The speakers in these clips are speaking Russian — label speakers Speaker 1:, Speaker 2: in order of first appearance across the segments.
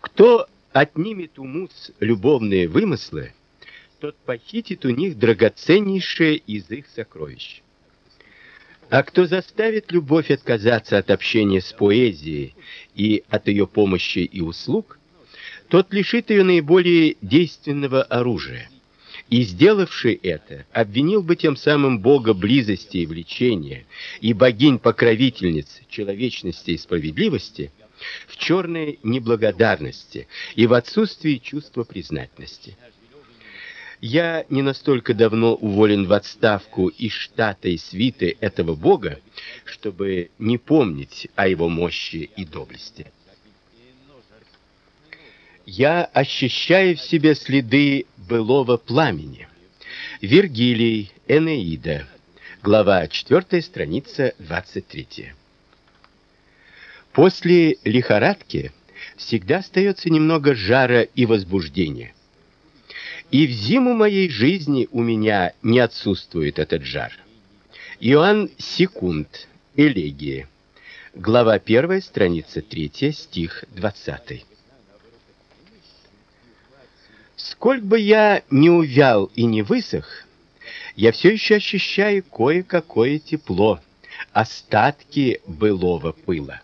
Speaker 1: Кто отнимет у муз любовные вымыслы, тот похитит у них драгоценнейшее из их сокровищ. А кто заставит любовь отказаться от общения с поэзией и от ее помощи и услуг, тот лишит ее наиболее действенного оружия. И сделавший это, обвинил бы тем самым Бога близости и влечения и богинь-покровительниц человечности и справедливости в черной неблагодарности и в отсутствии чувства признательности. Я не настолько давно уволен в отставку из штата и свиты этого бога, чтобы не помнить о его мощи и доблести. Я ощущаю в себе следы былого пламени. Вергилий, Энеида, глава 4, страница 23. После лихорадки всегда остается немного жара и возбуждения. И в зиму моей жизни у меня не отсутствует этот жар. Иоанн Секунд, Элегия. Глава 1, страница 3, стих 20. Сколько бы я ни увял и не высох, я все еще ощущаю кое-какое тепло, остатки былого пыла.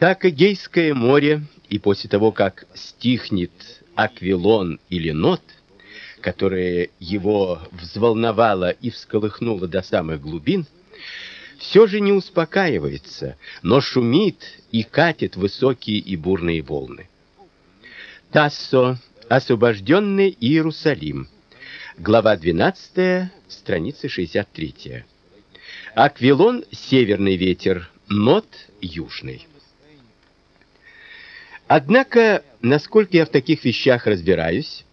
Speaker 1: Так Эгейское море, и после того, как стихнет Аквилон или Нот, которое его взволновало и всколыхнуло до самых глубин, все же не успокаивается, но шумит и катит высокие и бурные волны. Тассо, освобожденный Иерусалим. Глава 12, страница 63. Аквилон северный ветер, Нот южный. Однако, насколько я в таких вещах разбираюсь,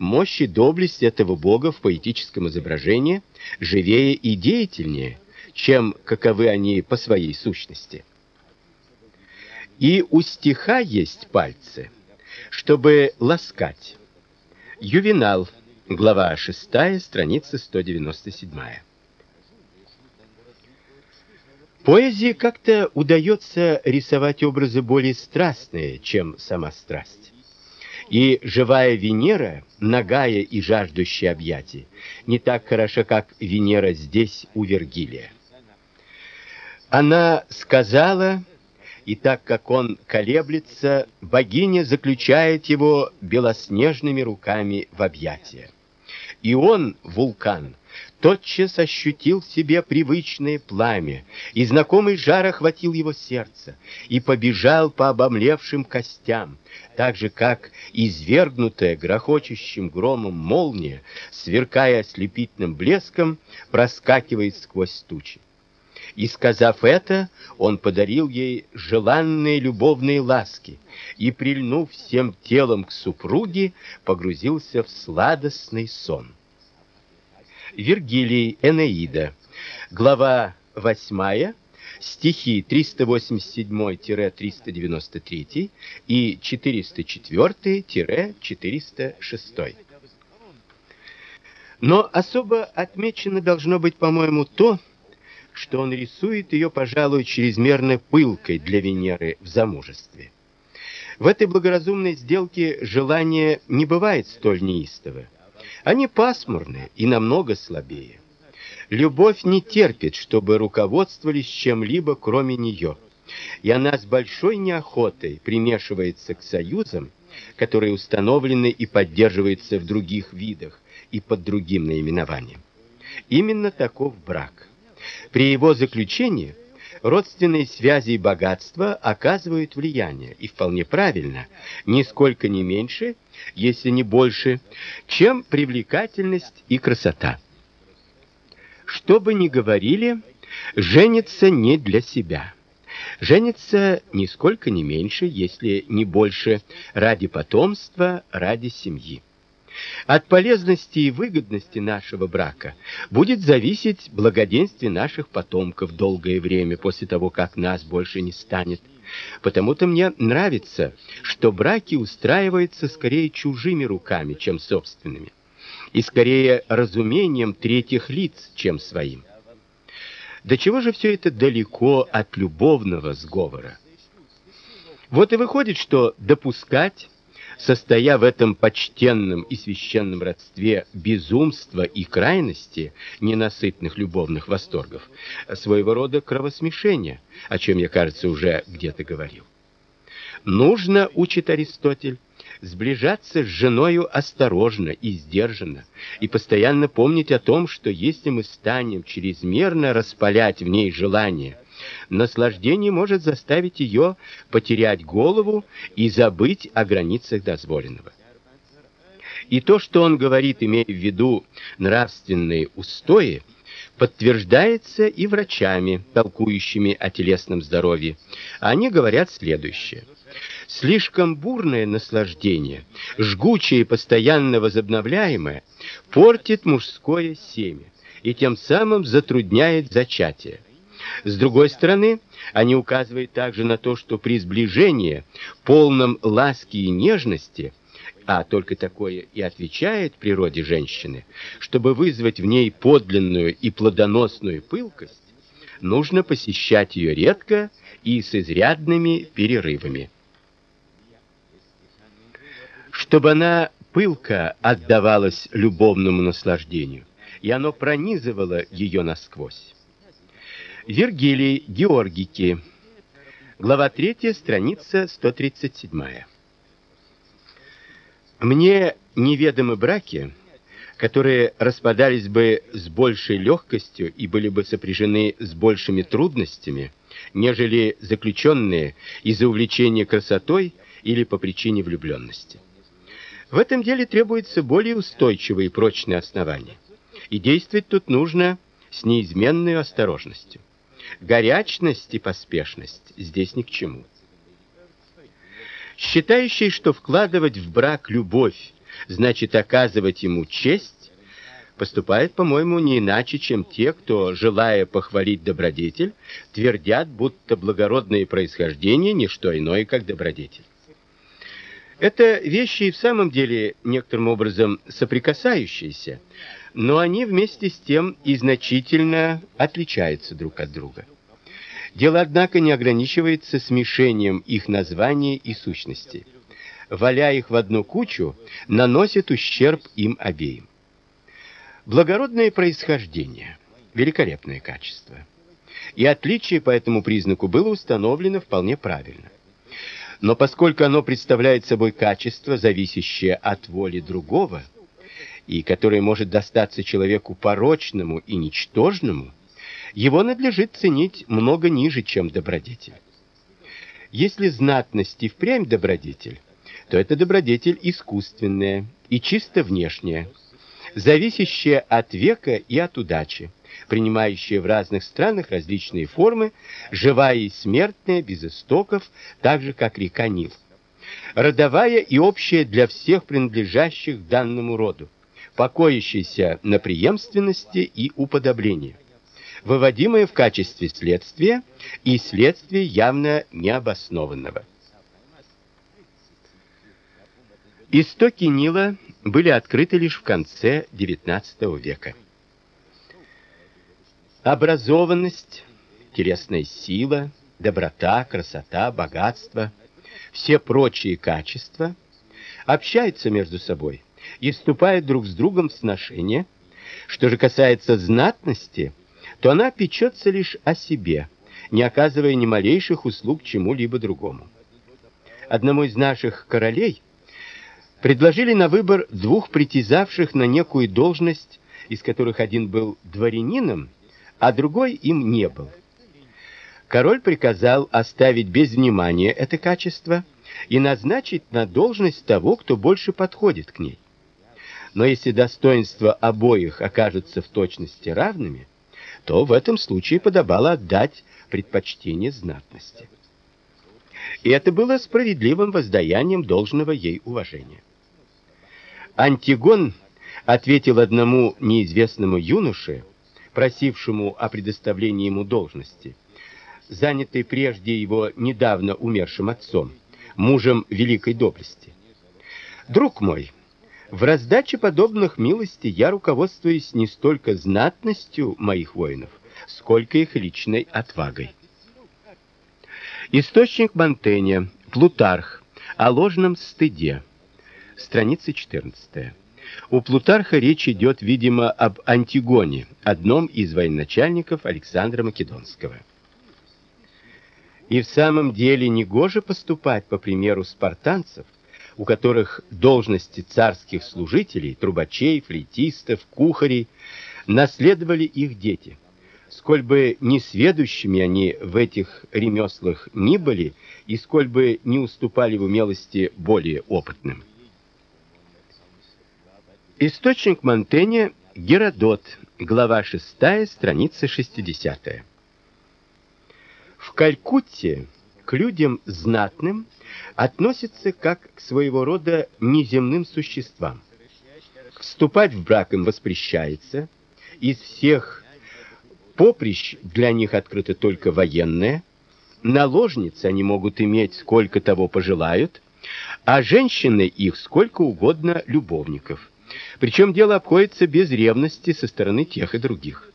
Speaker 1: мощь и доблесть этого бога в поэтическом изображении живее и деятельнее, чем каковы они по своей сущности. И у стиха есть пальцы, чтобы ласкать. Ювенал, глава 6, страница 197. Поэзии как-то удается рисовать образы более страстные, чем сама страсть. И живая Венера, нагая и жаждущая объятий, не так хороша, как Венера здесь у Вергилия. Она сказала, и так как он колеблется, богиня заключает его белоснежными руками в объятия. И он, вулкан, тотчас ощутил в себе привычное пламя, и знакомый жар охватил его сердце, и побежал по обомлевшим костям, так же, как извергнутая грохочущим громом молния, сверкая ослепительным блеском, проскакивает сквозь тучи. И сказав это, он подарил ей желанные любовные ласки и прильнув всем телом к супруге, погрузился в сладостный сон. Вергилий, Энеида, глава 8, стихи 387-393 и 404-406. Но особо отмечено должно быть, по-моему, то, что он рисует ее, пожалуй, чрезмерно пылкой для Венеры в замужестве. В этой благоразумной сделке желание не бывает столь неистовое. Они пасмурны и намного слабее. Любовь не терпит, чтобы руководствовались чем-либо, кроме нее. И она с большой неохотой примешивается к союзам, которые установлены и поддерживаются в других видах и под другим наименованием. Именно таков брак. При его заключении родственные связи и богатство оказывают влияние, и вполне правильно, нисколько не меньше, если не больше, чем привлекательность и красота. Что бы ни говорили, женится не для себя. Женится нисколько не меньше, если не больше, ради потомства, ради семьи. От полезности и выгодности нашего брака будет зависеть благоденствие наших потомков долгое время после того, как нас больше не станет. Потому-то мне нравится, что браки устраиваются скорее чужими руками, чем собственными, и скорее разумением третьих лиц, чем своим. До чего же все это далеко от любовного сговора? Вот и выходит, что допускать состоя в этом почтенном и священном родстве безумства и крайности ненасытных любовных восторгов, своего рода кровосмешение, о чем я, кажется, уже где-то говорил. Нужно, учит Аристотель, сближаться с женою осторожно и сдержанно, и постоянно помнить о том, что если мы станем чрезмерно распалять в ней желание, наслаждение может заставить ее потерять голову и забыть о границах дозволенного. И то, что он говорит, имея в виду нравственные устои, подтверждается и врачами, толкующими о телесном здоровье. Они говорят следующее: слишком бурное наслаждение, жгучее и постоянно возобновляемое, портит мужское семя и тем самым затрудняет зачатие. С другой стороны, они указывают также на то, что при сближении, полном ласки и нежности, а только такое и отвечает природе женщины, чтобы вызвать в ней подлинную и плодоносную пылкость, нужно посещать ее редко и с изрядными перерывами. Чтобы она пылко отдавалась любовному наслаждению, и оно пронизывало ее насквозь. Вергилий Георгики. Глава 3, страница 137. Мне неведомы браки, которые распадались бы с большей легкостью и были бы сопряжены с большими трудностями, нежели заключенные из-за увлечения красотой или по причине влюбленности. В этом деле требуется более устойчивые и прочные основания. И действовать тут нужно с неизменной осторожностью. Горячность и поспешность здесь ни к чему. Считающий, что вкладывать в брак любовь значит оказывать ему честь, поступает, по-моему, не иначе, чем те, кто, желая похвалить добродетель, твердят, будто благородное происхождение не что иное, как добродетель. Это вещи и в самом деле некоторым образом соприкасающиеся, но они вместе с тем и значительно отличаются друг от друга. Дело, однако, не ограничивается смешением их названий и сущности. Валя их в одну кучу, наносит ущерб им обеим. Благородное происхождение великолепное качество. И отличие по этому признаку было установлено вполне правильно. Но поскольку оно представляет собой качество, зависящее от воли другого, и которое может достаться человеку порочному и ничтожному, его надлежит ценить много ниже, чем добродетель. Если знатность и впрямь добродетель, то это добродетель искусственная и чисто внешняя, зависящая от века и от удачи, принимающая в разных странах различные формы, живая и смертная, без истоков, так же как река Нил. Родовая и общая для всех принадлежащих данному роду, покоящаяся на преемственности и уподоблении, выводимая в качестве следствия и следствия явно необоснованного. Истоки Нила были открыты лишь в конце XIX века. Образованность, телесная сила, доброта, красота, богатство, все прочие качества общаются между собой и вступают друг с другом в сношение. Что же касается знатности, то она печется лишь о себе, не оказывая ни малейших услуг чему-либо другому. Одному из наших королей предложили на выбор двух притязавших на некую должность, из которых один был дворянином, а другой им не был. Король приказал оставить без внимания это качество и назначить на должность того, кто больше подходит к ней. Но если достоинства обоих окажутся в точности равными, то в этом случае подобало отдать предпочтение знатности. И это было справедливым воздаянием должного ей уважения. Антигон ответил одному неизвестному юноше, просившему о предоставлении ему должности, занятой прежде его недавно умершим отцом, мужем великой доблести. Друг мой, в раздаче подобных милостей я руководствуюсь не столько знатностью моих воинов, сколько их личной отвагой. Источник Монтэня. Плутарх о ложном стыде. Страница 14. У Плутарха речь идет, видимо, об Антигоне, одном из военачальников Александра Македонского. И в самом деле негоже поступать по примеру спартанцев, у которых должности царских служителей, трубачей, флейтистов, кухарей наследовали их дети. Сколь бы несведущими они в этих ремеслах ни были, и сколь бы не уступали в умелости более опытным. Источник Монтэня Геродот, глава 6, страница 60. В Калькутте к людям знатным относятся как к своего рода неземным существам. Вступать в брак им воспрещается, из всех поприщ для них открыто только военное, наложниц они могут иметь сколько того пожелают, а женщины их сколько угодно любовников. Причем дело обходится без ревности со стороны тех и других.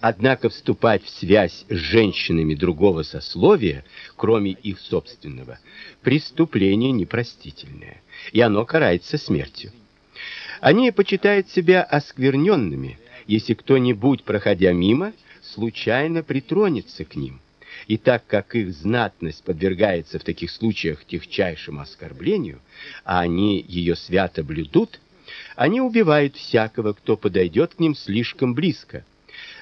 Speaker 1: Однако вступать в связь с женщинами другого сословия, кроме их собственного, преступление непростительное, и оно карается смертью. Они почитают себя оскверненными, если кто-нибудь, проходя мимо, случайно притронется к ним. И так как их знатность подвергается в таких случаях техчайшему оскорблению, а они ее свято блюдут, они убивают всякого, кто подойдет к ним слишком близко,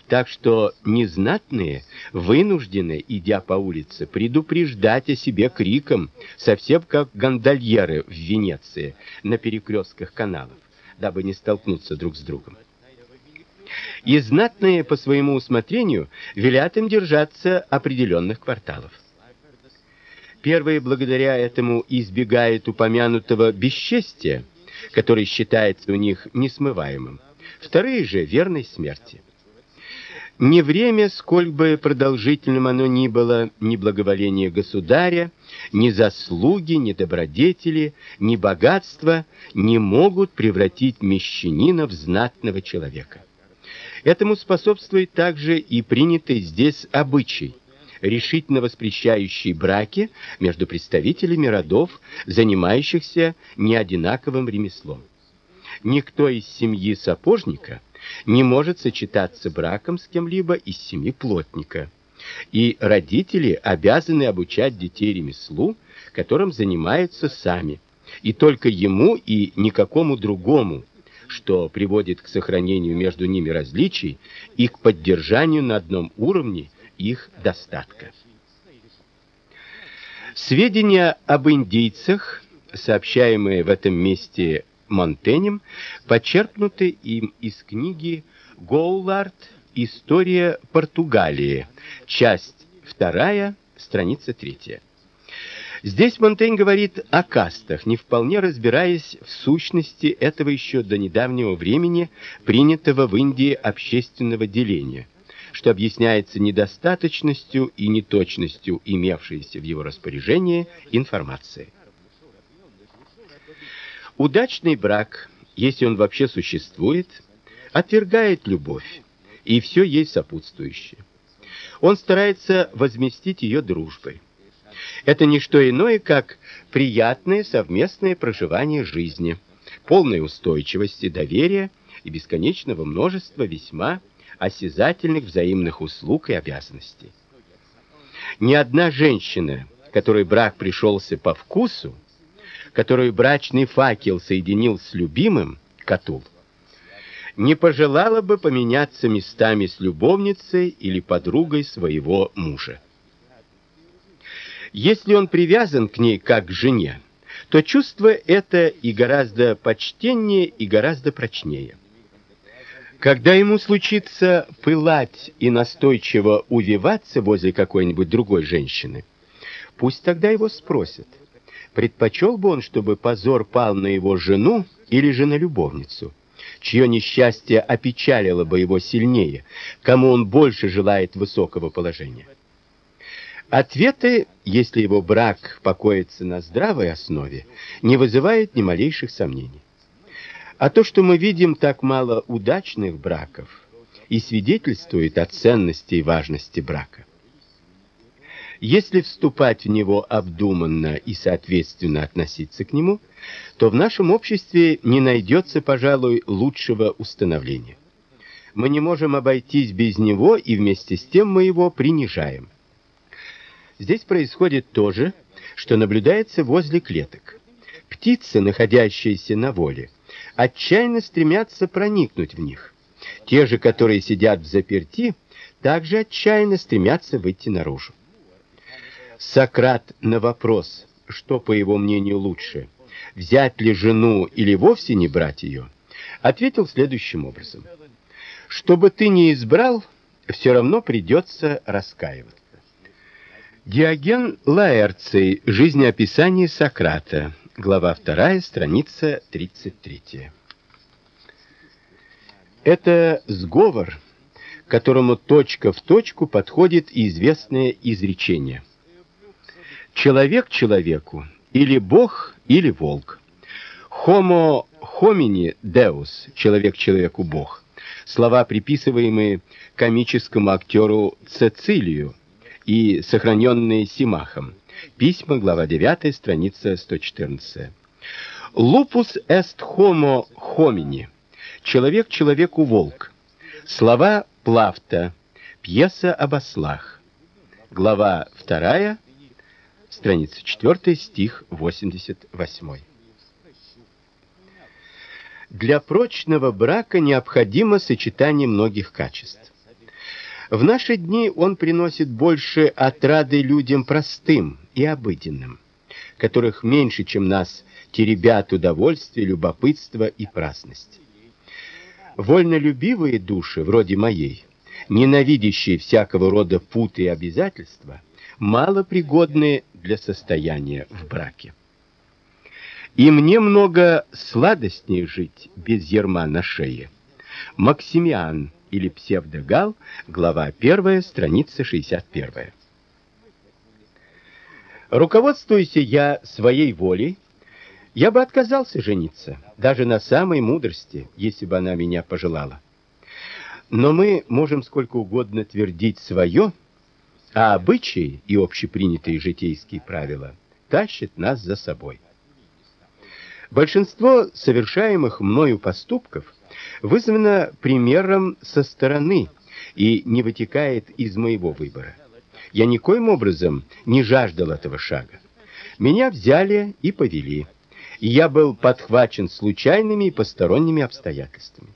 Speaker 1: так что незнатные вынуждены, идя по улице, предупреждать о себе криком, совсем как гондольеры в Венеции на перекрестках каналов, дабы не столкнуться друг с другом. И знатные по своему усмотрению велят им держаться определенных кварталов. Первые благодаря этому избегают упомянутого бесчестия, который считается у них несмываемым. Вторые же верной смерти. Не время, сколь бы продолжительным оно ни было, ни благоволение государя, ни заслуги, ни добродетели, ни богатство не могут превратить мещанина в знатного человека. Этому способствует также и принятый здесь обычай, решительно воспрещающий браки между представителями родов, занимающихся неодинаковым ремеслом. Никто из семьи сапожника не может сочетаться браком с кем-либо из семьи плотника. И родители обязаны обучать детей ремеслу, которым занимаются сами, и только ему и никакому другому, что приводит к сохранению между ними различий и к поддержанию на одном уровне их достатка. Сведения об индейцах, сообщаемые в этом месте Монтенем почерпнуты им из книги Гоулард История Португалии, часть 2, страница 3. Здесь Монтень говорит о кастах, не вполне разбираясь в сущности этого еще до недавнего времени принятого в Индии общественного деления, что объясняется недостаточностью и неточностью имевшейся в его распоряжении информации. Удачный брак, если он вообще существует, отвергает любовь и все ей сопутствующее. Он старается возместить ее дружбой. Это не что иное, как приятное совместное проживание жизни, полной устойчивости, доверия и бесконечного множества весьма осязательных взаимных услуг и обязанностей. Ни одна женщина, которой брак пришелся по вкусу, которую брачный факел соединил с любимым, Катул, не пожелала бы поменяться местами с любовницей или подругой своего мужа. Если он привязан к ней как к жене, то чувство это и гораздо почтеннее, и гораздо прочнее. Когда ему случится пылать и настойчиво увиваться возле какой-нибудь другой женщины, пусть тогда его спросят: Предпочел бы он, чтобы позор пал на его жену или же на любовницу, чье несчастье опечалило бы его сильнее, кому он больше желает высокого положения? Ответы, если его брак покоится на здравой основе, не вызывают ни малейших сомнений. А то, что мы видим так мало удачных браков, и свидетельствует о ценности и важности брака. Если вступать в него обдуманно и соответственно относиться к нему, то в нашем обществе не найдется, пожалуй, лучшего установления. Мы не можем обойтись без него, и вместе с тем мы его принижаем. Здесь происходит то же, что наблюдается возле клеток. Птицы, находящиеся на воле, отчаянно стремятся проникнуть в них. Те же, которые сидят в заперти, также отчаянно стремятся выйти наружу. Сократ на вопрос, что по его мнению лучше, взять ли жену или вовсе не брать ее, ответил следующим образом: что бы ты ни избрал, все равно придется раскаиваться. Диоген Лаэрций. Жизнеописание Сократа. Глава 2, страница 33. Это сговор, которому точка в точку подходит известное изречение. Человек человеку или бог, или волк. Homo homini deus, человек человеку бог. Слова, приписываемые комическому актеру Цицилию и сохраненные Симахом. Письма, глава 9, страница 114. Lupus est homo homini. Человек человеку волк. Слова Плафта. Пьеса об ослах. Глава 2, страница 4, стих 88. Для прочного брака необходимо сочетание многих качеств. В наши дни он приносит больше отрады людям простым и обыденным, которых меньше, чем нас, теребят удовольствие, любопытство и праздность. Вольнолюбивые души, вроде моей, ненавидящие всякого рода путы и обязательства, мало пригодны для состояния в браке. И мне много сладостнее жить без ерма на шее. Максимиан или Псевдогал, глава 1, страница 61. Руководствуясь я своей волей, я бы отказался жениться, даже на самой мудрости, если бы она меня пожелала. Но мы можем сколько угодно твердить свое, а обычаи и общепринятые житейские правила тащат нас за собой. Большинство совершаемых мною поступков вызвано примером со стороны и не вытекает из моего выбора. Я никоим образом не жаждал этого шага. Меня взяли и повели и я был подхвачен случайными и посторонними обстоятельствами.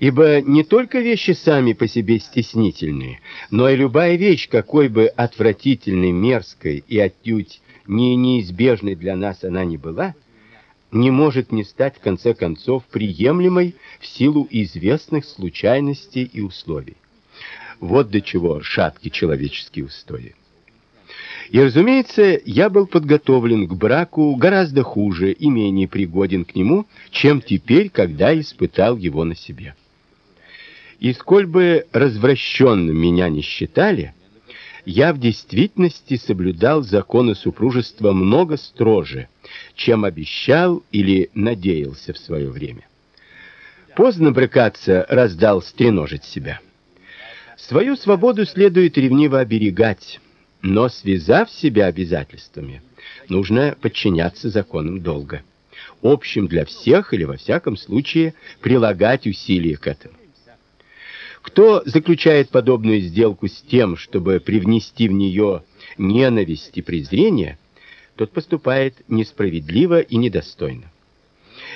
Speaker 1: Ибо не только вещи сами по себе стеснительные, но и любая вещь, какой бы отвратительной, мерзкой и отнюдь не неизбежной для нас она ни была, не может не стать в конце концов приемлемой в силу известных случайностей и условий. Вот до чего шатки человеческие устои. И, разумеется, я был подготовлен к браку гораздо хуже и менее пригоден к нему, чем теперь, когда испытал его на себе. И сколь бы развращенным меня не считали, я в действительности соблюдал законы супружества много строже, чем обещал или надеялся в свое время. Поздно бракаться раздал стреножить себя. Свою свободу следует ревниво оберегать, но связав себя обязательствами, нужно подчиняться законам долга, общим для всех или во всяком случае прилагать усилия к этому. Кто заключает подобную сделку с тем, чтобы привнести в нее ненависть и презрение, тот поступает несправедливо и недостойно.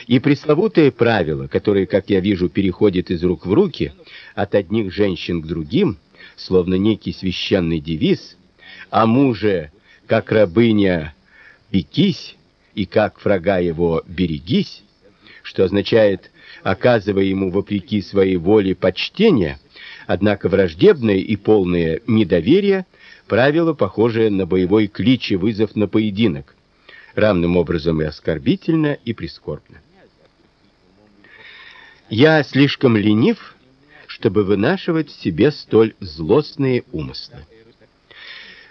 Speaker 1: И пресловутое правило, которое, как я вижу, переходит из рук в руки от одних женщин к другим, словно некий священный девиз, а муже, как рабыня, пекись, и как врага его берегись, что означает, оказывая ему вопреки своей воле почтение, однако враждебное и полное недоверие, правило, похожее на боевой клич и вызов на поединок, равным образом и оскорбительно, и прискорбно. Я слишком ленив, чтобы вынашивать в себе столь злостные умыслы.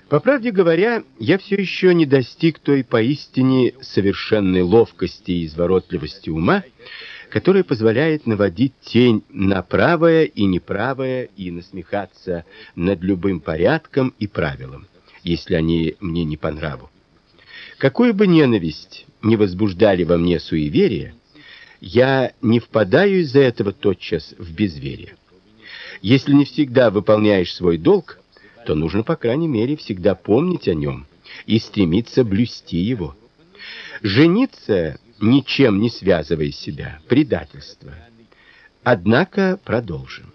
Speaker 1: По правде говоря, я все еще не достиг той поистине совершенной ловкости и изворотливости ума, которая позволяет наводить тень на правое и неправое и насмехаться над любым порядком и правилом, если они мне не по нраву. Какую бы ненависть не возбуждали во мне суеверия, я не впадаю из-за этого тотчас в безверие. Если не всегда выполняешь свой долг, то нужно, по крайней мере, всегда помнить о нем и стремиться блюсти его. Жениться, ничем не связывая себя, предательство. Однако продолжим.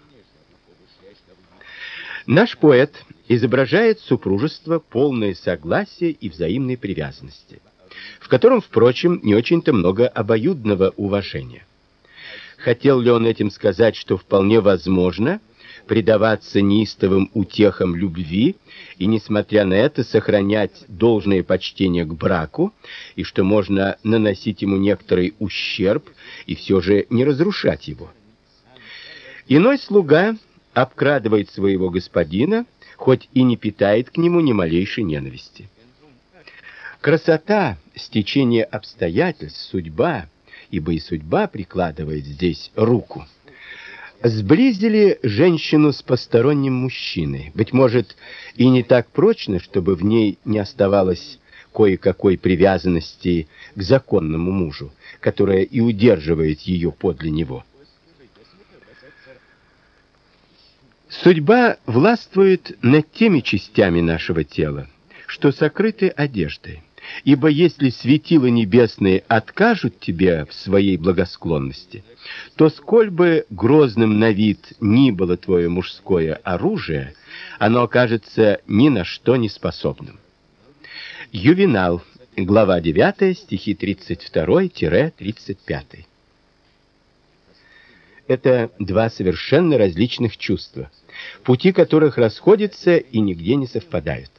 Speaker 1: Наш поэт изображает супружество полное согласия и взаимной привязанности, в котором, впрочем, не очень-то много обоюдного уважения. Хотел ли он этим сказать, что вполне возможно предаваться неистовым утехам любви и несмотря на это сохранять должное почтение к браку, и что можно наносить ему некоторый ущерб и все же не разрушать его? Иной слуга обкрадывает своего господина, хоть и не питает к нему ни малейшей ненависти. Красота, стечение обстоятельств, судьба, ибо и судьба прикладывает здесь руку сблизили женщину с посторонним мужчиной. Быть может, и не так прочно, чтобы в ней не оставалось кое-какой привязанности к законному мужу, которая и удерживает ее подле него. Судьба властвует над теми частями нашего тела, что сокрыты одеждой. Ибо если светила небесные откажут тебе в своей благосклонности, то сколь бы грозным на вид ни было твое мужское оружие, оно окажется ни на что не способным. Ювенал, глава 9, стихи 32-35. Это два совершенно различных чувства, пути которых расходятся и нигде не совпадают.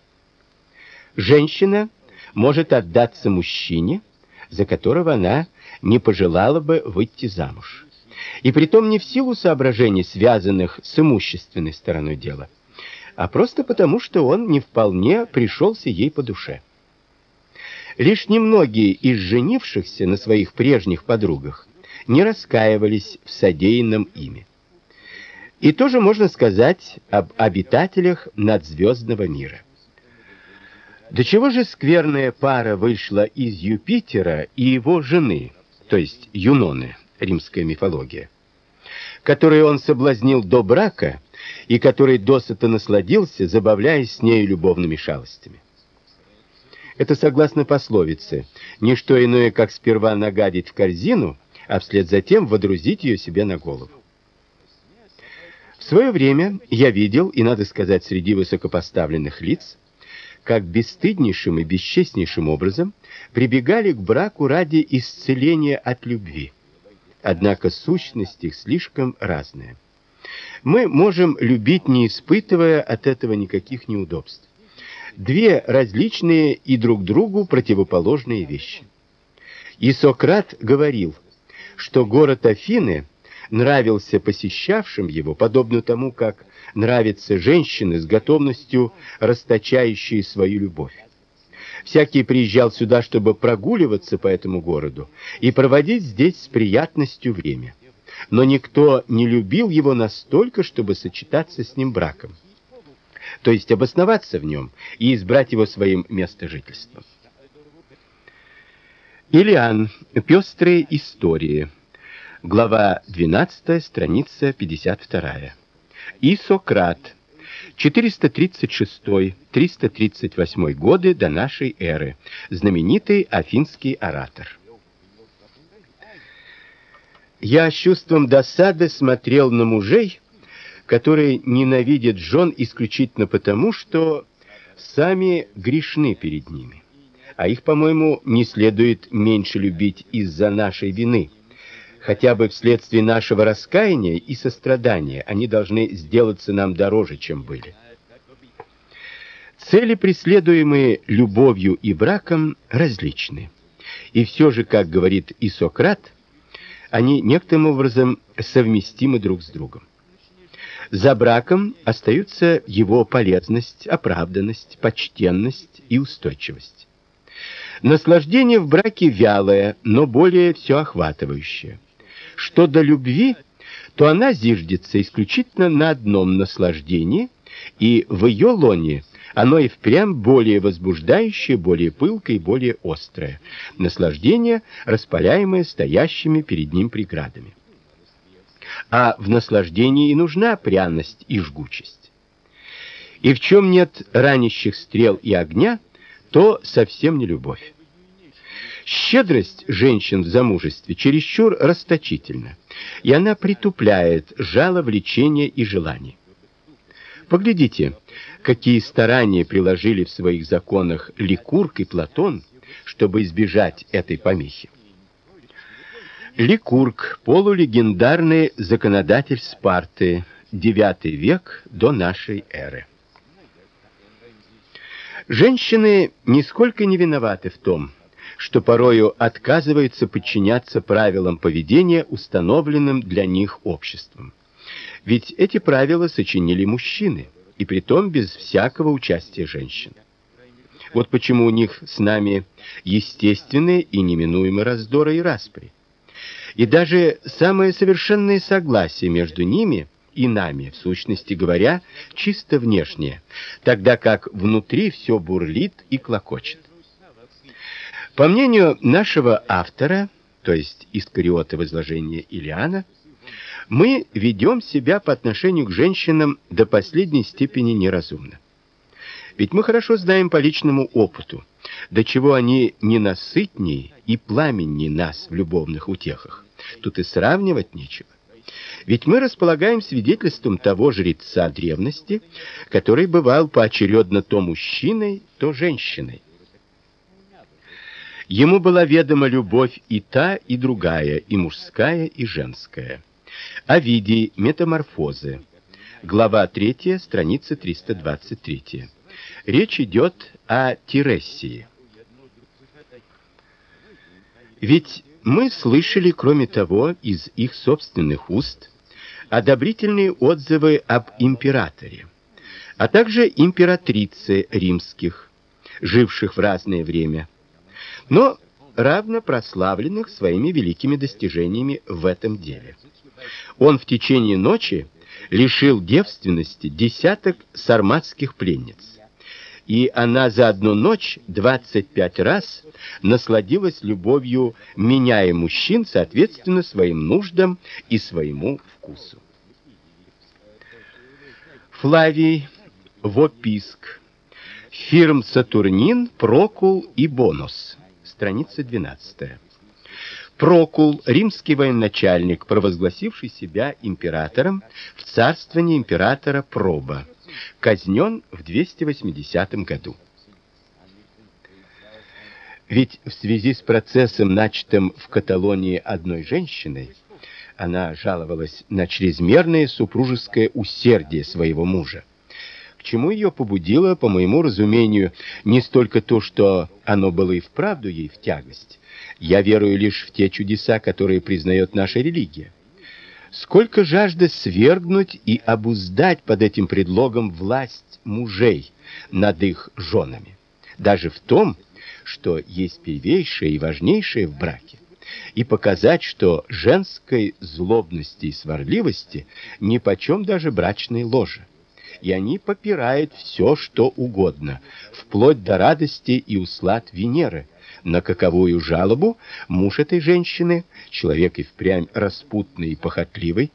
Speaker 1: Женщина может отдаться мужчине, за которого она не пожелала бы выйти замуж. И притом не в силу соображений, связанных с имущественной стороной дела, а просто потому, что он не вполне пришелся ей по душе. Лишь немногие из женившихся на своих прежних подругах не раскаивались в содеянном ими. И тоже можно сказать об обитателях надзвездного мира. До чего же скверная пара вышла из Юпитера и его жены, то есть Юноны, римская мифология, которую он соблазнил до брака и который досыта насладился, забавляясь с ней любовными шалостями. Это согласно пословице: не что иное, как сперва нагадить в корзину, а вслед за тем водрузить ее себе на голову. В свое время я видел, и надо сказать, среди высокопоставленных лиц, как бесстыднейшим и бесчестнейшим образом прибегали к браку ради исцеления от любви. Однако сущность их слишком разная. Мы можем любить, не испытывая от этого никаких неудобств. Две различные и друг другу противоположные вещи. И Сократ говорил, что город Афины нравился посещавшим его, подобно тому, как нравятся женщины с готовностью расточающие свою любовь. Всякий приезжал сюда, чтобы прогуливаться по этому городу и проводить здесь с приятностью время. Но никто не любил его настолько, чтобы сочетаться с ним браком. То есть обосноваться в нем и избрать его своим местожительством. Илиан. Пестрые истории. Глава 12, страница 52. И Сократ. 436-338 годы до нашей эры. Знаменитый афинский оратор. Я с чувством досады смотрел на мужей, которые ненавидят жен исключительно потому, что сами грешны перед ними. А их, по-моему, не следует меньше любить из-за нашей вины хотя бы вследствие нашего раскаяния и сострадания, они должны сделаться нам дороже, чем были. Цели, преследуемые любовью и браком, различны. И все же, как говорит и Сократ, они некоторым образом совместимы друг с другом. За браком остаются его полезность, оправданность, почтенность и устойчивость. Наслаждение в браке вялое, но более все охватывающее. Что до любви, то она зиждется исключительно на одном наслаждении, и в ее лоне оно и впрямь более возбуждающее, более пылкое и более острое. Наслаждение, распаляемое стоящими перед ним преградами. А в наслаждении и нужна пряность и жгучесть. И в чем нет ранящих стрел и огня, то совсем не любовь. Щедрость женщин в замужестве чересчур расточительна, и она притупляет жало влечения и желаний. Поглядите, какие старания приложили в своих законах Ликург и Платон, чтобы избежать этой помехи. Ликург полулегендарный законодатель Спарты, IX век до нашей эры. Женщины нисколько не виноваты в том, что порою отказываются подчиняться правилам поведения, установленным для них обществом. Ведь эти правила сочинили мужчины, и притом без всякого участия женщин. Вот почему у них с нами естественные и неминуемые раздоры и распри. И даже самое совершенное согласие между ними и нами, в сущности говоря, чисто внешнее, тогда как внутри все бурлит и клокочет. По мнению нашего автора, то есть Искариота в изложении Илиана, мы ведем себя по отношению к женщинам до последней степени неразумно. Ведь мы хорошо знаем по личному опыту, до чего они ненасытнее и пламеннее нас в любовных утехах. Тут и сравнивать нечего. Ведь мы располагаем свидетельством того жреца древности, который бывал поочередно то мужчиной, то женщиной. Ему была ведома любовь и та, и другая, и мужская, и женская. Овидий. Метаморфозы. Глава 3, страница 323. Речь идет о Тирессии. Ведь мы слышали, кроме того, из их собственных уст одобрительные отзывы об императоре, а также императрице римских, живших в разное время, но равно прославленных своими великими достижениями в этом деле. Он в течение ночи лишил девственности десяток сарматских пленниц. И она за одну ночь 25 раз насладилась любовью, меняя мужчин соответственно своим нуждам и своему вкусу. Флавий, Вописк, Фирм Сатурнин, Прокул и Бонус. Страница 12. Прокул, римский военачальник, провозгласивший себя императором в царствовании императора Проба, казнен в 280 году. Ведь в связи с процессом, начатым в Каталонии одной женщиной, она жаловалась на чрезмерное супружеское усердие своего мужа. К чему ее побудило, по моему разумению, не столько то, что оно было и вправду ей в тягость, я верую лишь в те чудеса, которые признает наша религия. Сколько жажда свергнуть и обуздать под этим предлогом власть мужей над их женами. Даже в том, что есть первейшее и важнейшее в браке, и показать, что женской злобности и сварливости ни почем даже брачной ложи. И они попирают все, что угодно, вплоть до радости и услад Венеры, на каковую жалобу муж этой женщины, человек и впрямь распутный и похотливый,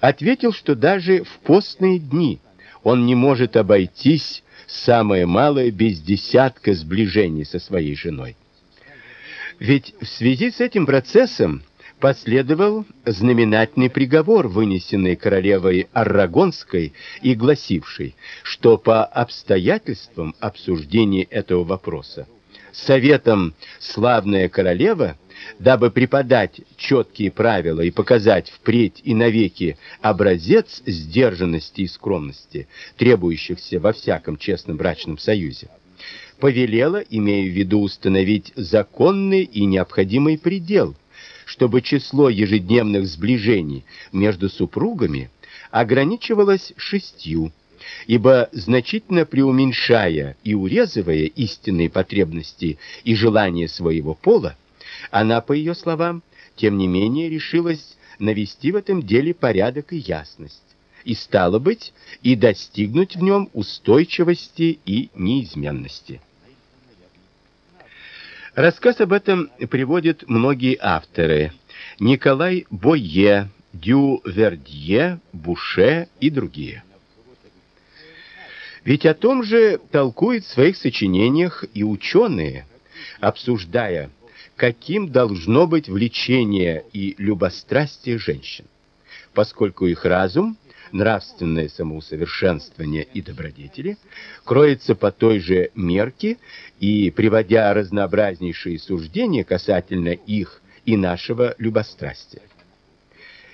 Speaker 1: ответил, что даже в постные дни он не может обойтись самое малое без десятка сближений со своей женой. Ведь в связи с этим процессом последовал знаменательный приговор, вынесенный королевой Арагонской и гласивший, что по обстоятельствам обсуждения этого вопроса советом славная королева, дабы преподать четкие правила и показать впредь и навеки образец сдержанности и скромности, требующихся во всяком честном брачном союзе, повелела, имея в виду установить законный и необходимый предел, чтобы число ежедневных сближений между супругами ограничивалось шестью ибо значительно преуменьшая и урезывая истинные потребности и желания своего пола, она, по ее словам, тем не менее решилась навести в этом деле порядок и ясность, и стало быть, и достигнуть в нем устойчивости и неизменности. Рассказ об этом приводят многие авторы: Николай Бойе, Дю Вердье, Буше и другие. Ведь о том же толкуют в своих сочинениях и ученые, обсуждая, каким должно быть влечение и любострастие женщин, поскольку их разум, нравственное самоусовершенствование и добродетели кроется по той же мерке и приводя разнообразнейшие суждения касательно их и нашего любострастия.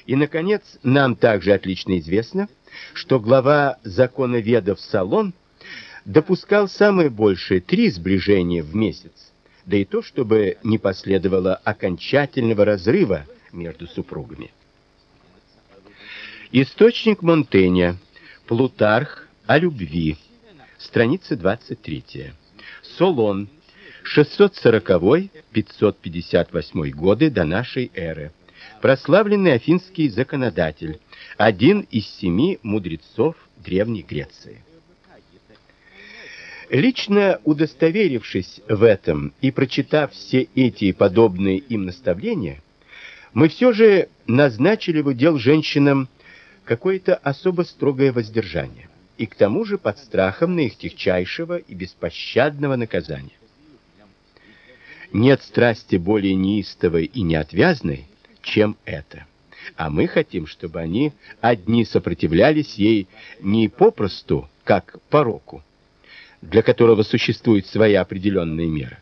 Speaker 1: И наконец, нам также отлично известно, что глава законоведов Салон допускал самое большее три сближения в месяц, да и то, чтобы не последовало окончательного разрыва между супругами. Источник Монтэня. Плутарх о любви. Страница 23. Солон. 640-558 годы до нашей эры прославленный афинский законодатель, один из семи мудрецов Древней Греции. Лично удостоверившись в этом и прочитав все эти и подобные им наставления, мы все же назначили в удел женщинам какое-то особо строгое воздержание, и к тому же под страхом наихтягчайшего и беспощадного наказания. Нет страсти более неистовой и неотвязной, чем это. А мы хотим, чтобы они одни сопротивлялись ей не попросту, как пороку, для которого существует своя определенная мера,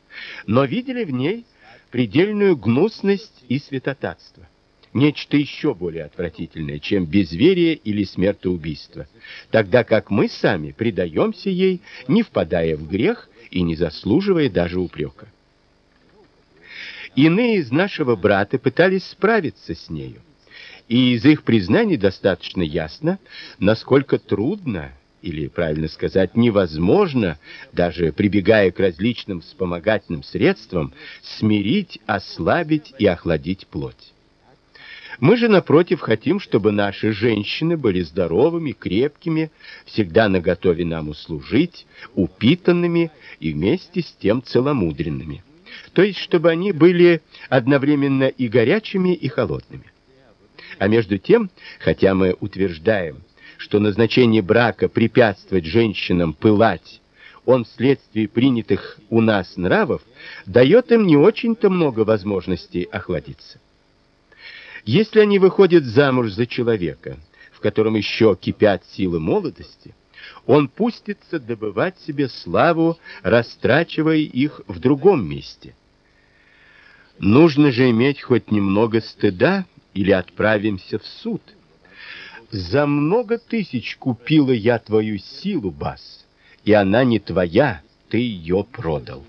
Speaker 1: но видели в ней предельную гнусность и святотатство. Нечто еще более отвратительное, чем безверие или смертоубийство, тогда как мы сами предаемся ей, не впадая в грех и не заслуживая даже упрека. Иные из нашего брата пытались справиться с нею. И из их признаний достаточно ясно, насколько трудно или, правильно сказать, невозможно, даже прибегая к различным вспомогательным средствам, смирить, ослабить и охладить плоть. Мы же напротив хотим, чтобы наши женщины были здоровыми, крепкими, всегда наготове нам услужить, упитанными и вместе с тем целомудренными то есть чтобы они были одновременно и горячими, и холодными. А между тем, хотя мы утверждаем, что назначение брака препятствовать женщинам пылать, он вследствие принятых у нас нравов дает им не очень-то много возможностей охладиться. Если они выходят замуж за человека, в котором еще кипят силы молодости, он пустится добывать себе славу, растрачивая их в другом месте. Нужно же иметь хоть немного стыда, или отправимся в суд. За много тысяч купила я твою силу, Бас, и она не твоя, ты ее продал.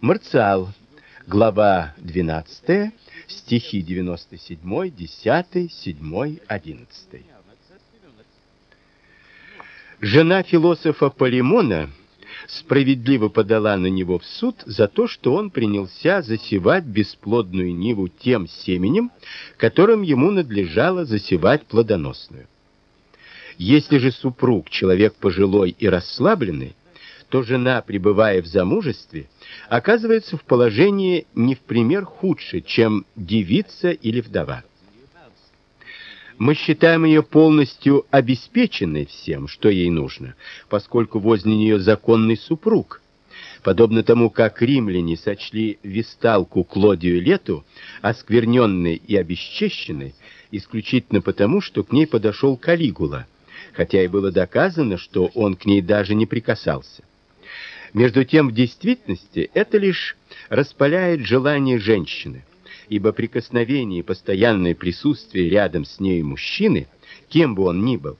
Speaker 1: Марциал, глава 12, стихи 97, 10, 7, 11. Жена философа Полимона справедливо подала на него в суд за то, что он принялся засевать бесплодную ниву тем семенем, которым ему надлежало засевать плодоносную. Если же супруг человек пожилой и расслабленный, то жена, пребывая в замужестве, оказывается в положении не в пример худше, чем девица или вдова мы считаем ее полностью обеспеченной всем, что ей нужно, поскольку возле нее законный супруг. Подобно тому, как римляне сочли Весталку Клодию Лету оскверненной и обесчещенной исключительно потому, что к ней подошел Калигула, хотя и было доказано, что он к ней даже не прикасался. Между тем, в действительности это лишь распаляет желание женщины ибо прикосновение и постоянное присутствие рядом с ней мужчины, кем бы он ни был,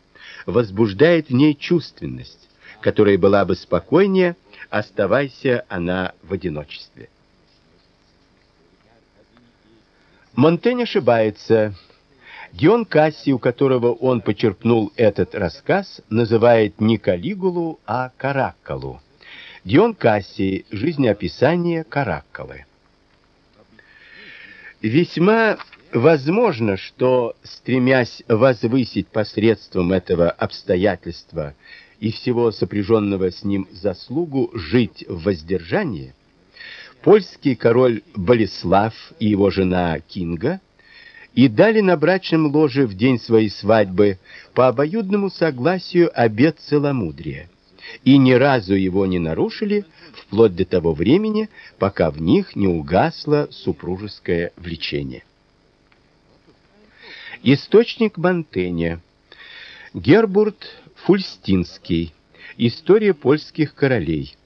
Speaker 1: возбуждает в ней чувственность, которая была бы спокойнее, оставайся она в одиночестве. Монтень ошибается. Дион Кассий, у которого он почерпнул этот рассказ, называет не Калигулу, а Караккалу. Дион Кассий. Жизнеописание Караккалы. Весьма возможно, что стремясь возвысить посредством этого обстоятельства и всего сопряженного с ним заслугу жить в воздержании, польский король Болеслав и его жена Кинга и дали на брачном ложе в день своей свадьбы по обоюдному согласию обет целомудрия и ни разу его не нарушили вплоть до того времени, пока в них не угасло супружеское влечение. Источник Монтэня. Гербурт Фульстинский. История польских королей.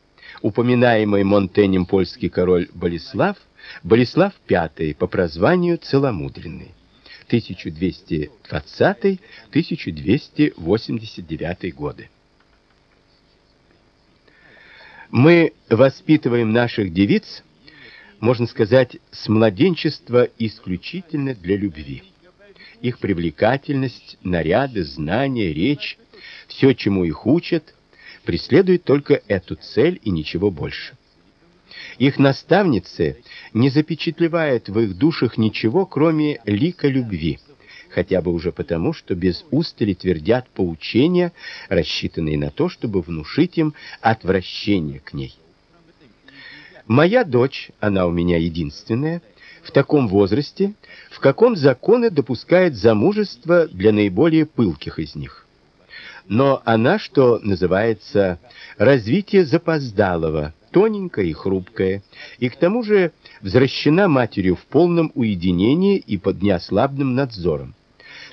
Speaker 1: Упоминаемый Монтенем польский король Болеслав, Болеслав V по прозванию Целомудренный. 1220-1289 годы. Мы воспитываем наших девиц, можно сказать, с младенчества исключительно для любви. Их привлекательность, наряды, знания, речь, все, чему их учат, преследует только эту цель и ничего больше. Их наставницы не запечатлевают в их душах ничего, кроме лика любви хотя бы уже потому, что без устали твердят поучения, рассчитанные на то, чтобы внушить им отвращение к ней. Моя дочь, она у меня единственная, в таком возрасте, в каком законы допускают замужество для наиболее пылких из них. Но она, что называется, развитие запоздалого, тоненькая и хрупкая, и к тому же взращена матерью в полном уединении и под неослабным надзором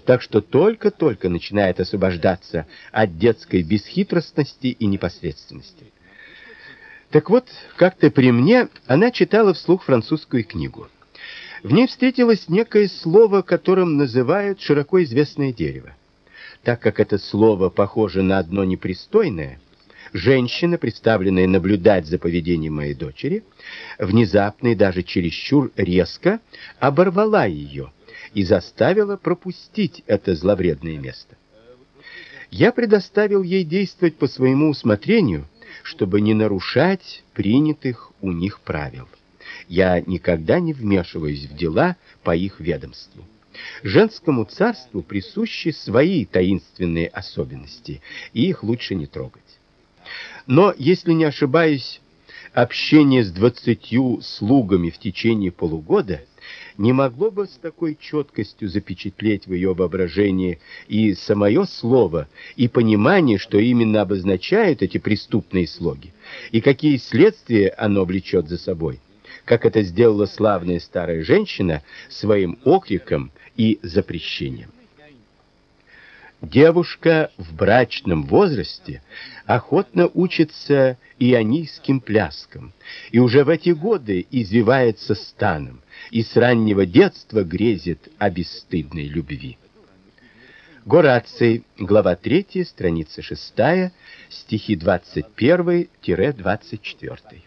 Speaker 1: так что только-только начинает освобождаться от детской бесхитростности и непосредственности. Так вот, как-то при мне она читала вслух французскую книгу. В ней встретилось некое слово, которым называют широко известное дерево. Так как это слово похоже на одно непристойное, женщина, представленная наблюдать за поведением моей дочери, внезапно и даже чересчур резко оборвала ее и заставила пропустить это зловредное место. Я предоставил ей действовать по своему усмотрению, чтобы не нарушать принятых у них правил. Я никогда не вмешиваюсь в дела по их ведомству. Женскому царству присущи свои таинственные особенности, и их лучше не трогать. Но, если не ошибаюсь, общение с двадцатью слугами в течение полугода не могло бы с такой четкостью запечатлеть в ее воображении и самое слово, и понимание, что именно обозначают эти преступные слоги, и какие следствия оно влечет за собой, как это сделала славная старая женщина своим окриком и запрещением. Девушка в брачном возрасте охотно учится ионийским пляскам и уже в эти годы извивается станом и с раннего детства грезит о бесстыдной любви. Гораций, глава 3, страница 6, стихи 21-24.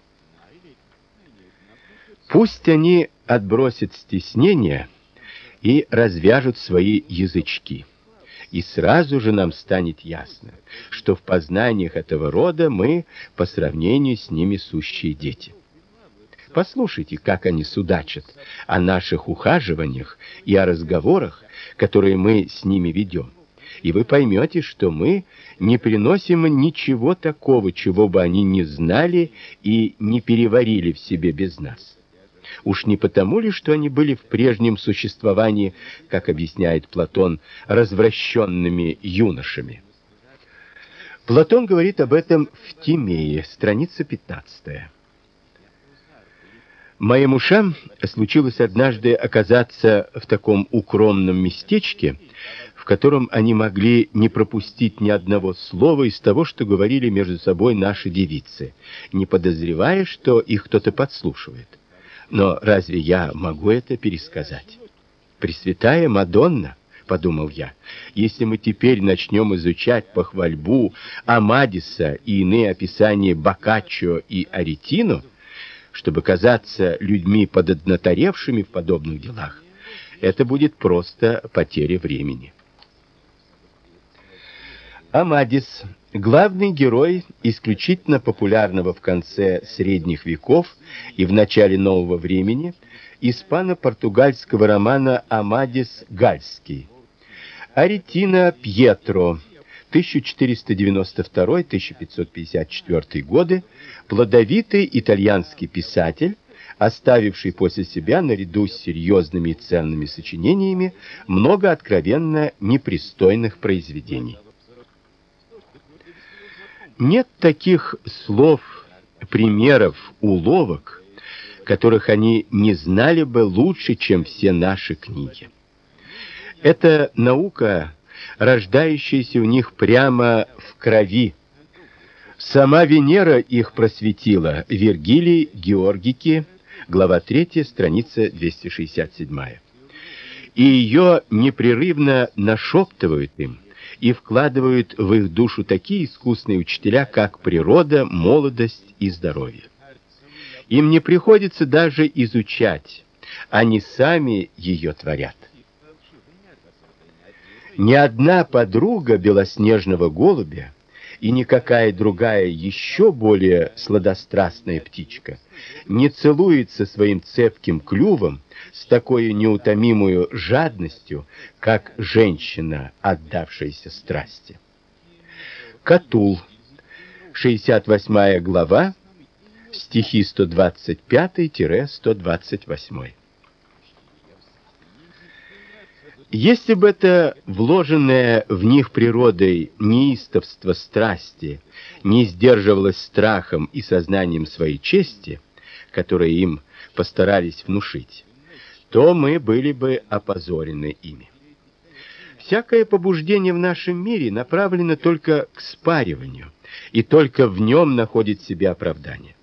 Speaker 1: Пусть они отбросят стеснение и развяжут свои язычки и сразу же нам станет ясно, что в познаниях этого рода мы по сравнению с ними сущие дети. Послушайте, как они судачат о наших ухаживаниях и о разговорах, которые мы с ними ведем. И вы поймете, что мы не приносим ничего такого, чего бы они не знали и не переварили в себе без нас. Уж не потому ли, что они были в прежнем существовании, как объясняет Платон, развращенными юношами? Платон говорит об этом в Тимее, страница 15. Моим ушам случилось однажды оказаться в таком укромном местечке, в котором они могли не пропустить ни одного слова из того, что говорили между собой наши девицы, не подозревая, что их кто-то подслушивает. Но разве я могу это пересказать? Пресвятая Мадонна, подумал я. Если мы теперь начнем изучать похвальбу Амадиса и иные описания Боккаччо и Аретино, чтобы казаться людьми пододнаторевшими в подобных делах, это будет просто потеря времени. Амадис Главный герой исключительно популярного в конце средних веков и в начале нового времени испано-португальского романа Амадис Гальский. Аретино Пьетро 1492-1554 годы, плодовитый итальянский писатель, оставивший после себя наряду с серьезными и ценными сочинениями много откровенно непристойных произведений. Нет таких слов, примеров, уловок, которых они не знали бы лучше, чем все наши книги. Это наука, рождающаяся у них прямо в крови. Сама Венера их просветила. Вергилий Георгики, глава 3, страница 267. И ее непрерывно нашептывают им и вкладывают в их душу такие искусные учителя, как природа, молодость и здоровье. Им не приходится даже изучать, они сами ее творят. Ни одна подруга белоснежного голубя и никакая другая еще более сладострастная птичка не целуется своим цепким клювом с такой неутомимой жадностью, как женщина, отдавшаяся страсти. Катул. 68 глава, стихи 125-128. Если бы это вложенное в них природой неистовство страсти не сдерживалось страхом и сознанием своей чести, которое им постарались внушить, то мы были бы опозорены ими. Всякое побуждение в нашем мире направлено только к спариванию, и только в нем находит себе оправдание.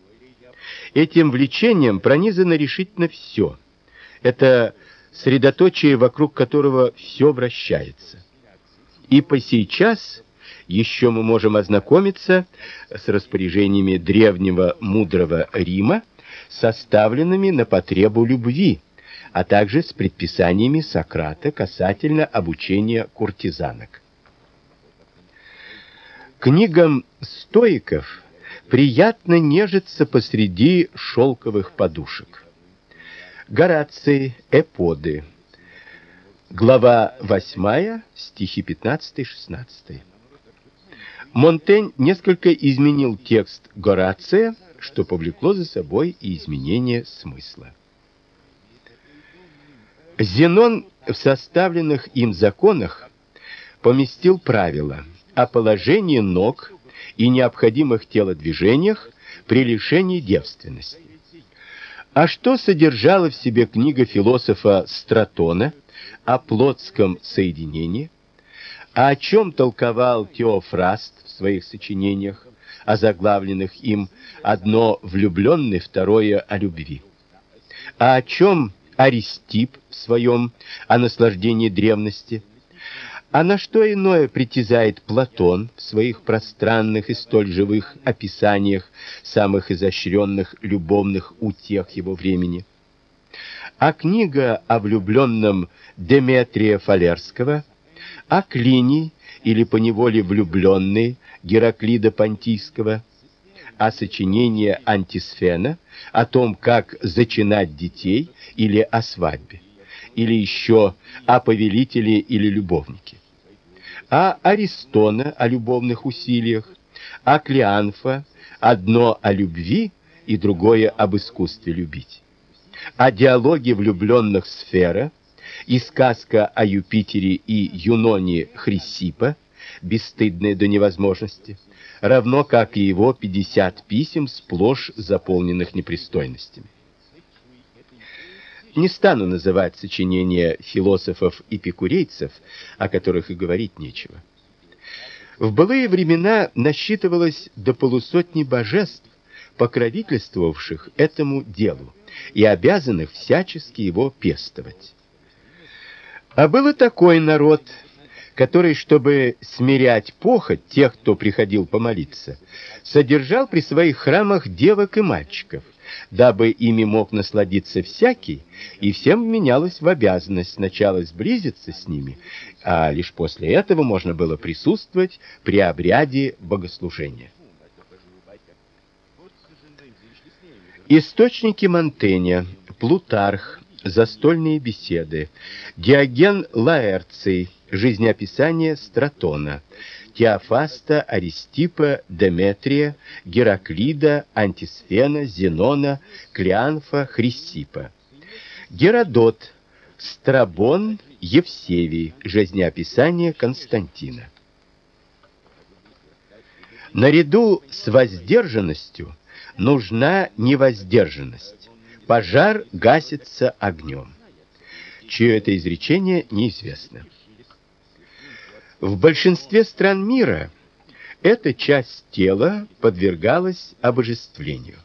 Speaker 1: Этим влечением пронизано решительно все. Это средоточие, вокруг которого все вращается. И по сейчас еще мы можем ознакомиться с распоряжениями древнего мудрого Рима, составленными на потребу любви, а также с предписаниями Сократа касательно обучения куртизанок. Книгам стоиков приятно нежиться посреди шелковых подушек. Гораций, Эподы. Глава 8, стихи 15-16. Монтень несколько изменил текст Горация, что повлекло за собой и изменение смысла. Зенон в составленных им законах поместил правила о положении ног и необходимых телодвижениях при лишении девственности. А что содержала в себе книга философа Стратона о плотском соединении? А о чем толковал Теофраст в своих сочинениях, озаглавленных им «Одно влюбленный, второе о любви»? А о чем Аристип в своем «О наслаждении древности»? А на что иное притязает Платон в своих пространных и столь живых описаниях самых изощренных любовных утех его времени? А книга о влюбленном Деметрия Фалерского, о Клинии или поневоле влюбленный Гераклида Понтийского, а сочинение Антисфена о том, как зачинать детей или о свадьбе или еще о повелителе или любовнике. А Аристона о любовных усилиях, а Клеанфа одно о любви и другое об искусстве любить. А диалоги влюбленных Сфера и сказка о Юпитере и Юноне Хрисипа, бесстыдная до невозможности, равно как и его 50 писем, сплошь заполненных непристойностями. Не стану называть сочинения философов-эпикурейцев, о которых и говорить нечего. В былые времена насчитывалось до полусотни божеств, покровительствовавших этому делу и обязанных всячески его пестовать. А был и такой народ, который, чтобы смирять похоть тех, кто приходил помолиться, содержал при своих храмах девок и мальчиков – дабы ими мог насладиться всякий, и всем менялось в обязанность сначала сблизиться с ними, а лишь после этого можно было присутствовать при обряде богослужения. Источники Монтэня, Плутарх, Застольные беседы, Диоген Лаэрций, Жизнеописание Стратона, Теофаста, Аристипа, Деметрия, Гераклида, Антисфена, Зенона, Клеанфа, Хрисипа. Геродот, Страбон, Евсевий, Жизнеописание Константина. Наряду с воздержанностью нужна невоздержанность. Пожар гасится огнем. Чье это изречение неизвестно. В большинстве стран мира эта часть тела подвергалась обожествлению.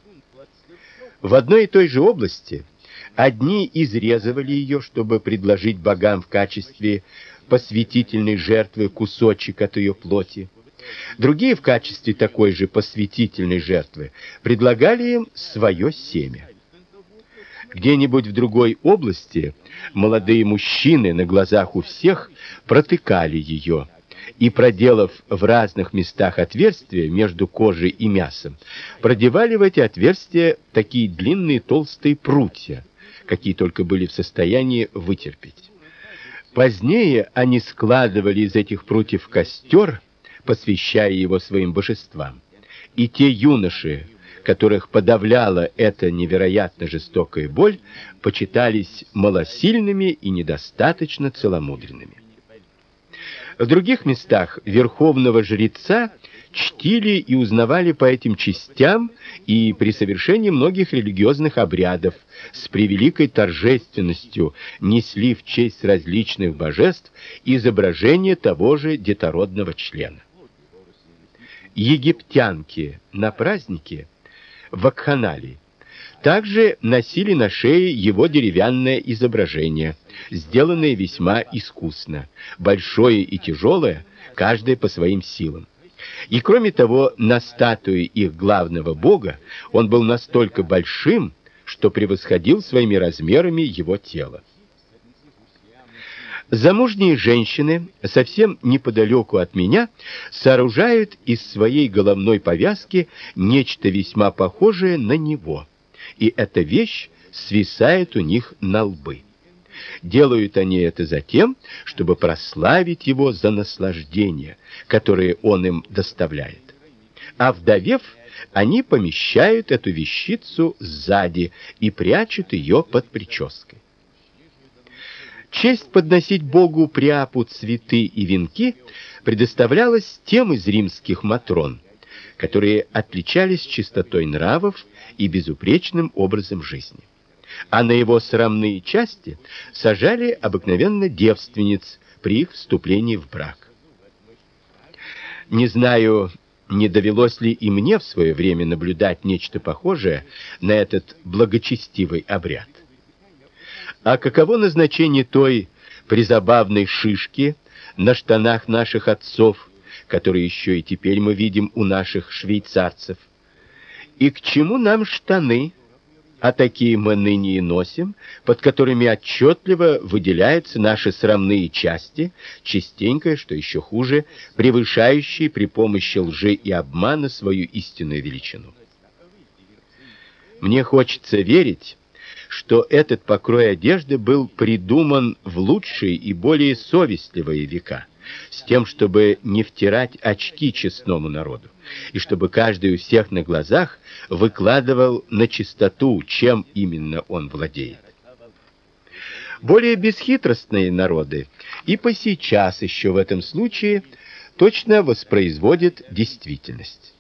Speaker 1: В одной и той же области одни изрезывали ее, чтобы предложить богам в качестве посвятительной жертвы кусочек от ее плоти. Другие в качестве такой же посвятительной жертвы предлагали им свое семя. Где-нибудь в другой области молодые мужчины на глазах у всех протыкали ее и, проделав в разных местах отверстия между кожей и мясом, продевали в эти отверстия такие длинные толстые прутья, какие только были в состоянии вытерпеть. Позднее они складывали из этих прутьев костер, посвящая его своим божествам. И те юноши, которых подавляла эта невероятно жестокая боль, почитались малосильными и недостаточно целомудренными. В других местах верховного жреца чтили и узнавали по этим частям и при совершении многих религиозных обрядов с превеликой торжественностью несли в честь различных божеств изображение того же детородного члена. Египтянки на празднике вакханалии. Также носили на шее его деревянное изображение, сделанное весьма искусно, большое и тяжелое, каждое по своим силам. И кроме того, на статуе их главного бога он был настолько большим, что превосходил своими размерами его тело. Замужние женщины совсем неподалеку от меня сооружают из своей головной повязки нечто весьма похожее на него. И эта вещь свисает у них на лбы. Делают они это затем, чтобы прославить его за наслаждение, которое он им доставляет. А вдовев, они помещают эту вещицу сзади и прячут ее под прической. Честь подносить Богу Приапу цветы и венки предоставлялась тем из римских матрон, которые отличались чистотой нравов и безупречным образом жизни. А на его срамные части сажали обыкновенно девственниц при их вступлении в брак. Не знаю, не довелось ли и мне в свое время наблюдать нечто похожее на этот благочестивый обряд. А каково назначение той призабавной шишки на штанах наших отцов, которые еще и теперь мы видим у наших швейцарцев? И к чему нам штаны? А такие мы ныне и носим, под которыми отчетливо выделяются наши срамные части, частенько, что еще хуже, превышающие при помощи лжи и обмана свою истинную величину. Мне хочется верить, что этот покрой одежды был придуман в лучшие и более совестливые века, с тем, чтобы не втирать очки честному народу, и чтобы каждый у всех на глазах выкладывал на чистоту, чем именно он владеет. Более бесхитростные народы и по сейчас еще в этом случае точно воспроизводят действительность.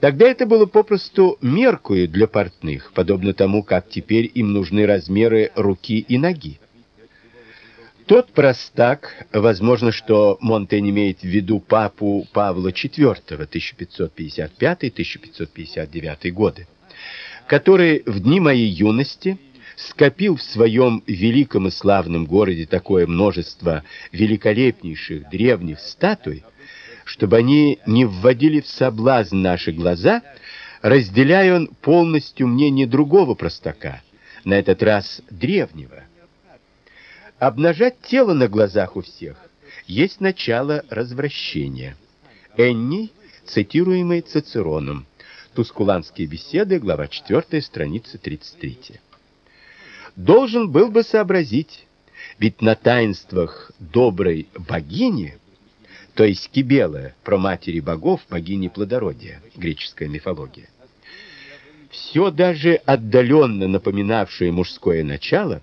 Speaker 1: Тогда это было попросту меркою для портных, подобно тому, как теперь им нужны размеры руки и ноги. Тот простак, возможно, что Монтень имеет в виду папу Павла IV 1555-1559 годы, который в дни моей юности скопил в своем великом и славном городе такое множество великолепнейших древних статуй, чтобы они не вводили в соблазн наши глаза, разделяя он полностью мнение другого простака, на этот раз древнего. Обнажать тело на глазах у всех есть начало развращения. Энни, цитируемый Цицероном, Тускуланские беседы, глава 4, страница 33. Должен был бы сообразить, ведь на таинствах доброй богини, то есть Кибелы, про матери богов, богини плодородия, греческая мифология, все даже отдаленно напоминавшее мужское начало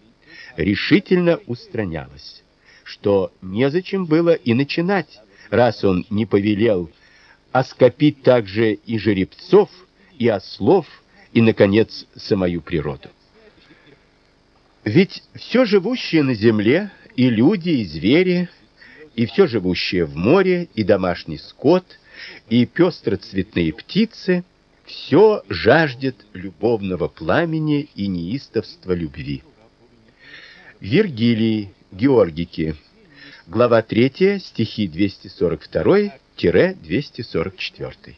Speaker 1: решительно устранялось, что незачем было и начинать, раз он не повелел оскопить также и жеребцов, и ослов, и наконец самую природу. Ведь все живущее на земле, и люди, и звери, и все живущее в море, и домашний скот, и пестроцветные птицы все жаждет любовного пламени и неистовства любви. Вергилий, Георгики, глава 3, стихи 242-244.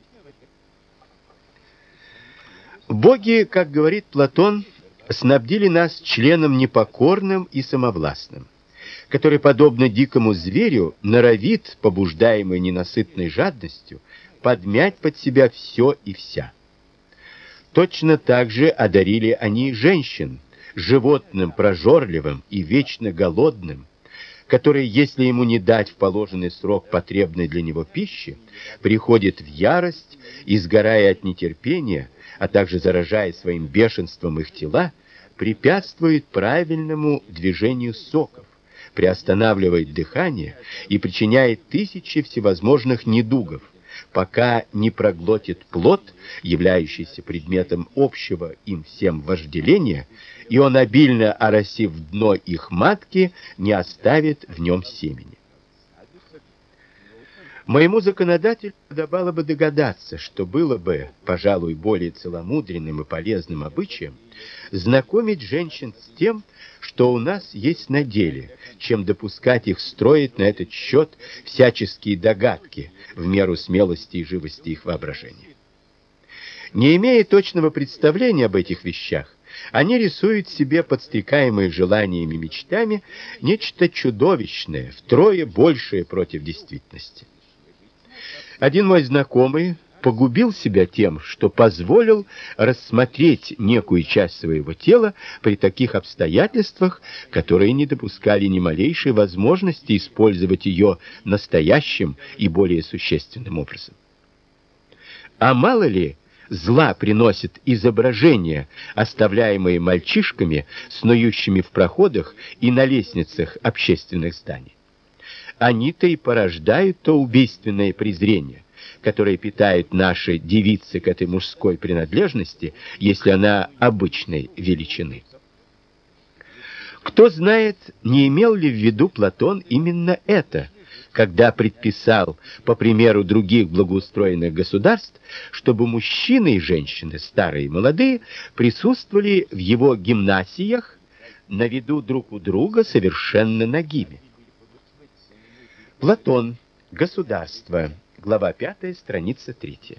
Speaker 1: Боги, как говорит Платон, снабдили нас членом непокорным и самовластным, который, подобно дикому зверю, норовит, побуждаемый ненасытной жадностью, подмять под себя все и вся. Точно так же одарили они женщин, животным прожорливым и вечно голодным, который, если ему не дать в положенный срок потребной для него пищи, приходит в ярость и, сгорая от нетерпения, а также заражая своим бешенством их тела, препятствует правильному движению соков, приостанавливает дыхание и причиняет тысячи всевозможных недугов, пока не проглотит плод, являющийся предметом общего им всем вожделения, и он обильно оросив дно их матки, не оставит в нем семени. Моему законодателю подобало бы догадаться, что было бы, пожалуй, более целомудренным и полезным обычаем знакомить женщин с тем, что у нас есть на деле, чем допускать их строить на этот счет всяческие догадки в меру смелости и живости их воображения. Не имея точного представления об этих вещах, они рисуют себе подстрекаемые желаниями и мечтами нечто чудовищное, втрое большее против действительности. Один мой знакомый погубил себя тем, что позволил рассмотреть некую часть своего тела при таких обстоятельствах, которые не допускали ни малейшей возможности использовать ее настоящим и более существенным образом. А мало ли зла приносит изображения, оставляемые мальчишками, снующими в проходах и на лестницах общественных зданий. Они-то и порождают то убийственное презрение, которое питает наши девицы к этой мужской принадлежности, если она обычной величины. Кто знает, не имел ли в виду Платон именно это, когда предписал, по примеру других благоустроенных государств, чтобы мужчины и женщины, старые и молодые, присутствовали в его гимнасиях на виду друг у друга совершенно нагими. Платон. Государство. Глава 5, страница 3.